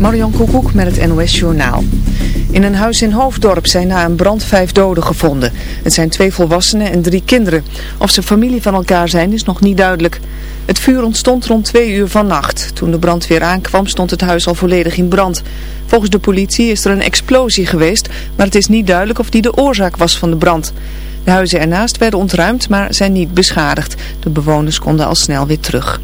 Marion Koekoek met het NOS Journaal. In een huis in Hoofddorp zijn na een brand vijf doden gevonden. Het zijn twee volwassenen en drie kinderen. Of ze familie van elkaar zijn is nog niet duidelijk. Het vuur ontstond rond twee uur van nacht. Toen de brandweer aankwam stond het huis al volledig in brand. Volgens de politie is er een explosie geweest, maar het is niet duidelijk of die de oorzaak was van de brand. De huizen ernaast werden ontruimd, maar zijn niet beschadigd. De bewoners konden al snel weer terug.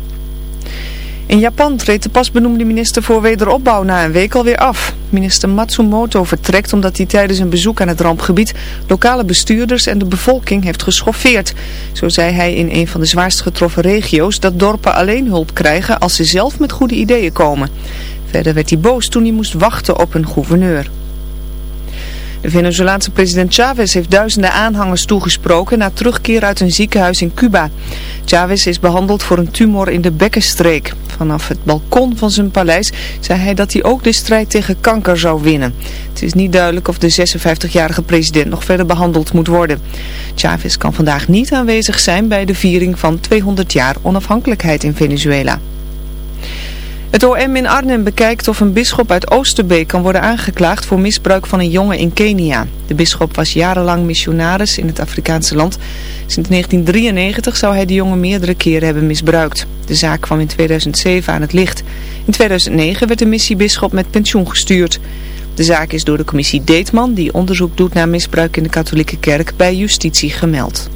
In Japan treedt de pas benoemde minister voor wederopbouw na een week alweer af. Minister Matsumoto vertrekt omdat hij tijdens een bezoek aan het rampgebied lokale bestuurders en de bevolking heeft geschoffeerd. Zo zei hij in een van de zwaarst getroffen regio's dat dorpen alleen hulp krijgen als ze zelf met goede ideeën komen. Verder werd hij boos toen hij moest wachten op een gouverneur. De Venezolaanse president Chavez heeft duizenden aanhangers toegesproken na terugkeer uit een ziekenhuis in Cuba. Chavez is behandeld voor een tumor in de bekkenstreek. Vanaf het balkon van zijn paleis zei hij dat hij ook de strijd tegen kanker zou winnen. Het is niet duidelijk of de 56-jarige president nog verder behandeld moet worden. Chavez kan vandaag niet aanwezig zijn bij de viering van 200 jaar onafhankelijkheid in Venezuela. Het OM in Arnhem bekijkt of een bisschop uit Oosterbeek kan worden aangeklaagd voor misbruik van een jongen in Kenia. De bisschop was jarenlang missionaris in het Afrikaanse land. Sinds 1993 zou hij de jongen meerdere keren hebben misbruikt. De zaak kwam in 2007 aan het licht. In 2009 werd de missiebisschop met pensioen gestuurd. De zaak is door de commissie Deetman, die onderzoek doet naar misbruik in de katholieke kerk, bij justitie gemeld.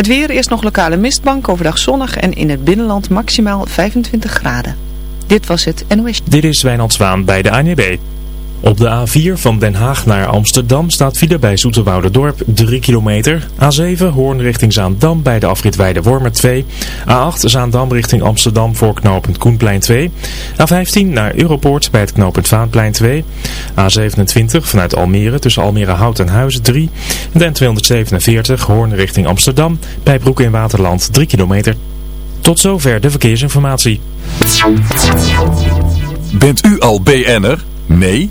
Het weer is nog lokale mistbank, overdag zonnig en in het binnenland maximaal 25 graden. Dit was het NOS. Dit is Wijnand Zwaan bij de ANB. Op de A4 van Den Haag naar Amsterdam staat file bij Dorp 3 kilometer. A7 Hoorn richting Zaandam bij de afrit Weide-Wormer 2. A8 Zaandam richting Amsterdam voor knooppunt Koenplein 2. A15 naar Europoort bij het knooppunt Vaanplein 2. A27 vanuit Almere tussen Almere Hout en Huizen 3. En 247 Hoorn richting Amsterdam bij Broek in Waterland 3 kilometer. Tot zover de verkeersinformatie. Bent u al BN'er? Nee?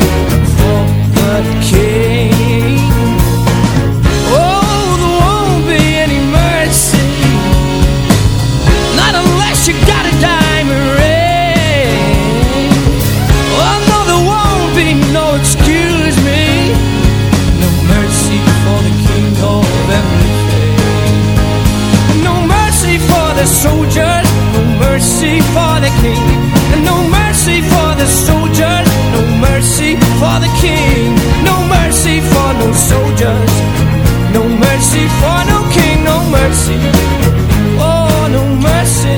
the soldiers, no mercy for the king, no mercy for no soldiers, no mercy for no king, no mercy, oh no mercy,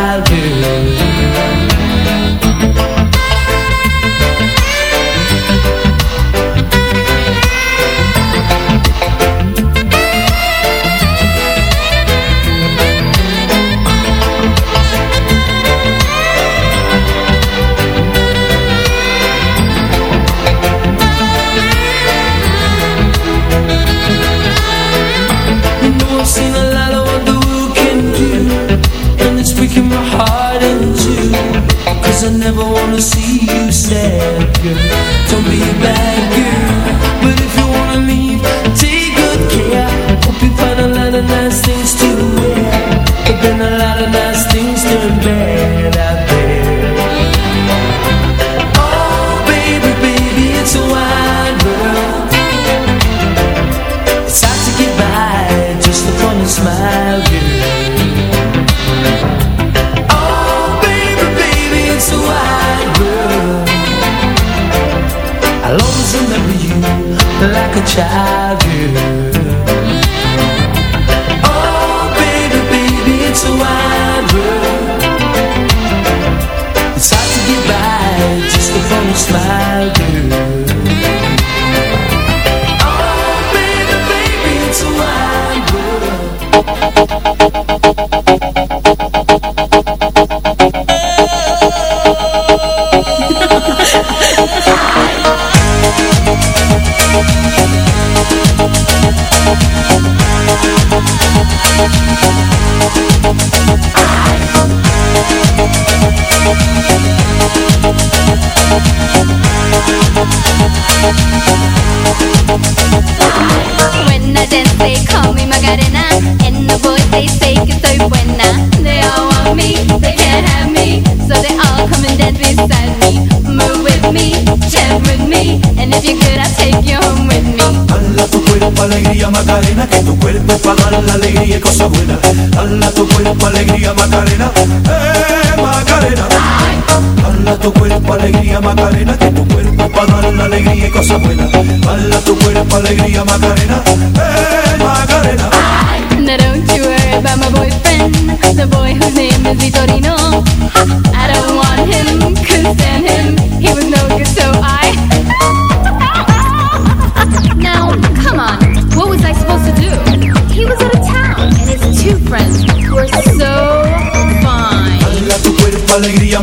I. cuerpo para dar la alegría y cosas buenas. Dala tu cuerpo alegría, Macarena. Eh, Macarena. Dala tu cuerpo alegría, Macarena. Que tu cuerpo pa' dar la alegría y cosas buenas. Dala tu cuerpo alegría, Macarena. Eh, Macarena. Now don't you worry about my boyfriend, the boy whose name is Vitorino. I don't want him, could stand him.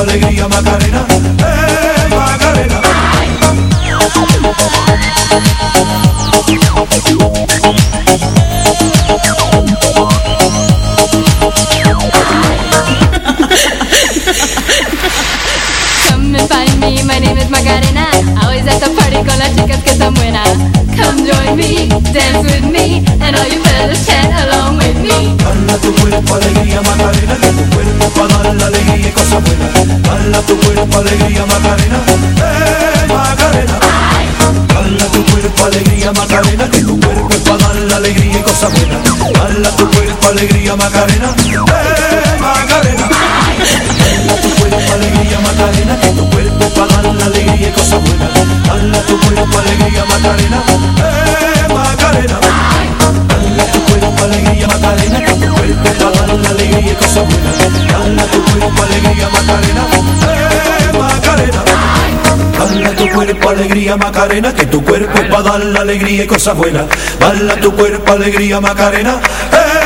alegría Macarena. Eh, Macarena, eh Macarena. Baila tu cuerpo alegría Macarena, que tu cuerpo para dar la alegría y cosas buenas. Baila tu cuerpo alegría Macarena, eh Macarena. Baila tu cuerpo alegría Macarena, que tu cuerpo para dar la alegría y cosas buenas. Baila tu cuerpo alegría Macarena, eh Macarena. Baila tu cuerpo alegría Macarena, que tu cuerpo es para dar la alegría y cosas buenas. Baila tu cuerpo alegría Macarena, eh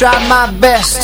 tried my best.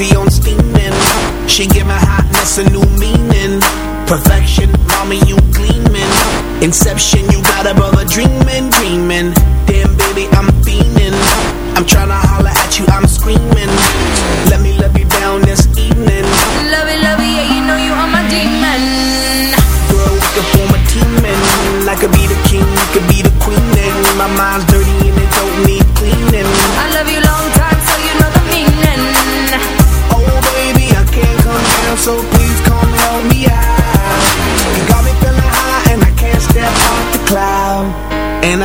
coffee on steaming. She give my hotness a new meaning. Perfection, mommy, you gleaming. Inception, you got a brother dreaming, dreaming.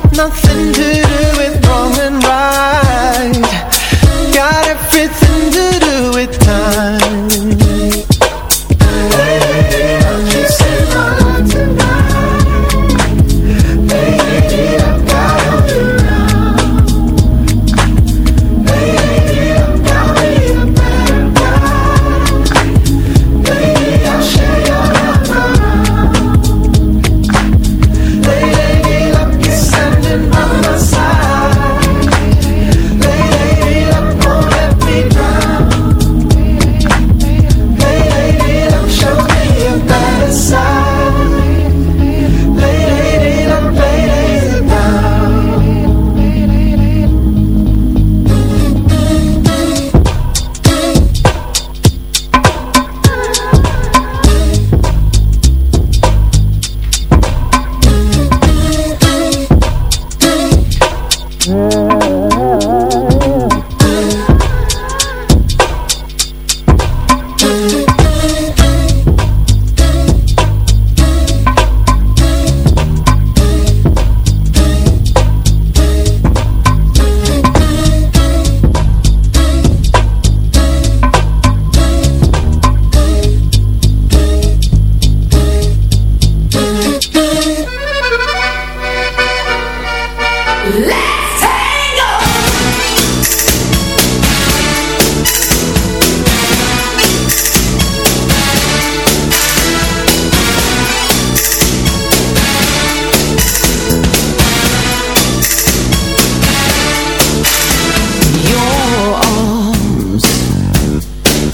got nothing to do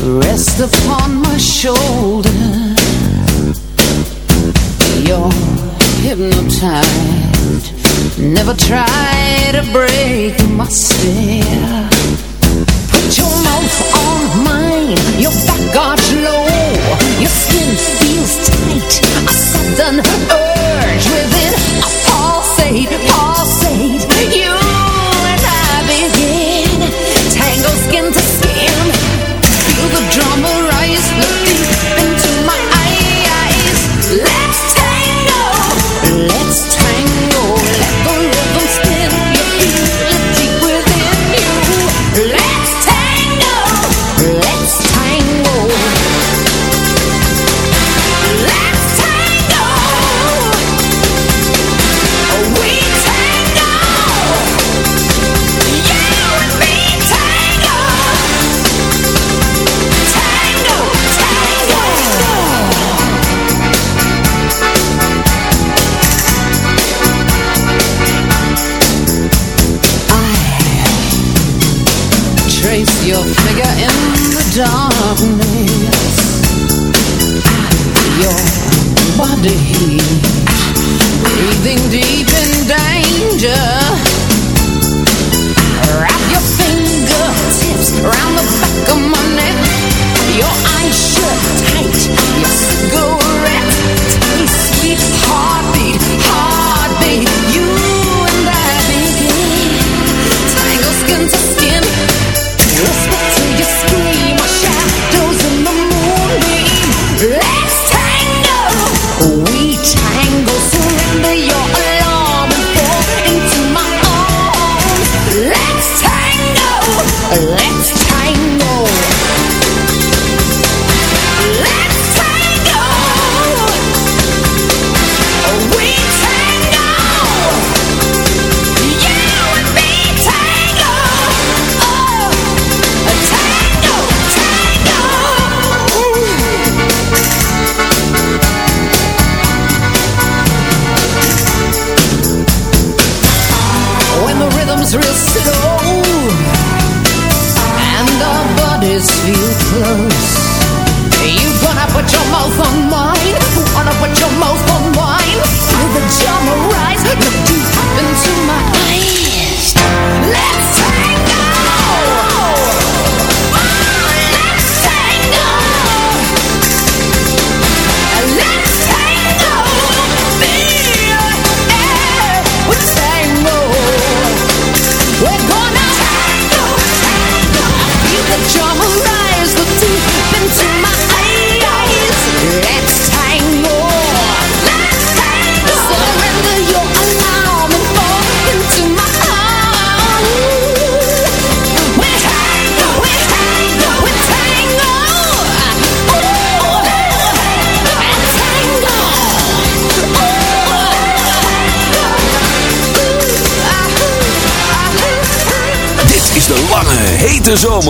Rest upon my shoulder. You're hypnotized. Never try to break my stare Put your mouth on mine. Your back got low. Your skin feels tight. A sudden urge within. I pulsate. the drummer, I is looking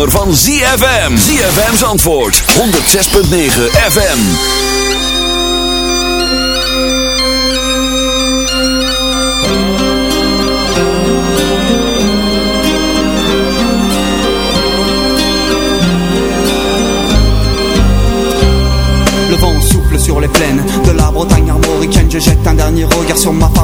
zomer van ZFM. ZFM's antwoord. 106.9 FM. Le vent souffle sur les plaines de la Bretagne armoricaine. Je jette un dernier regard sur ma femme,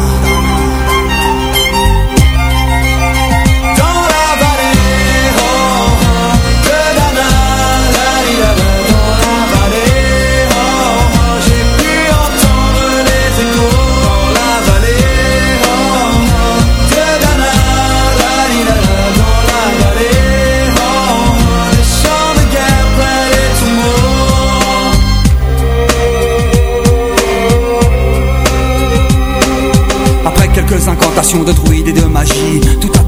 Passion de druide et de magie, tout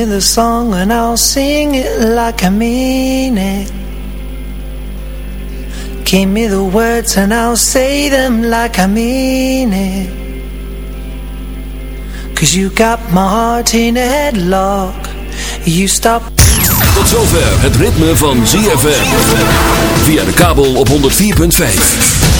Me the song and I'll sing it like I mean it. Give me the words and I'll say them like I mean it. Cause you got my heart in a headlock. You stop. Tot zover het ritme van ZFM. Via de kabel op 104.5.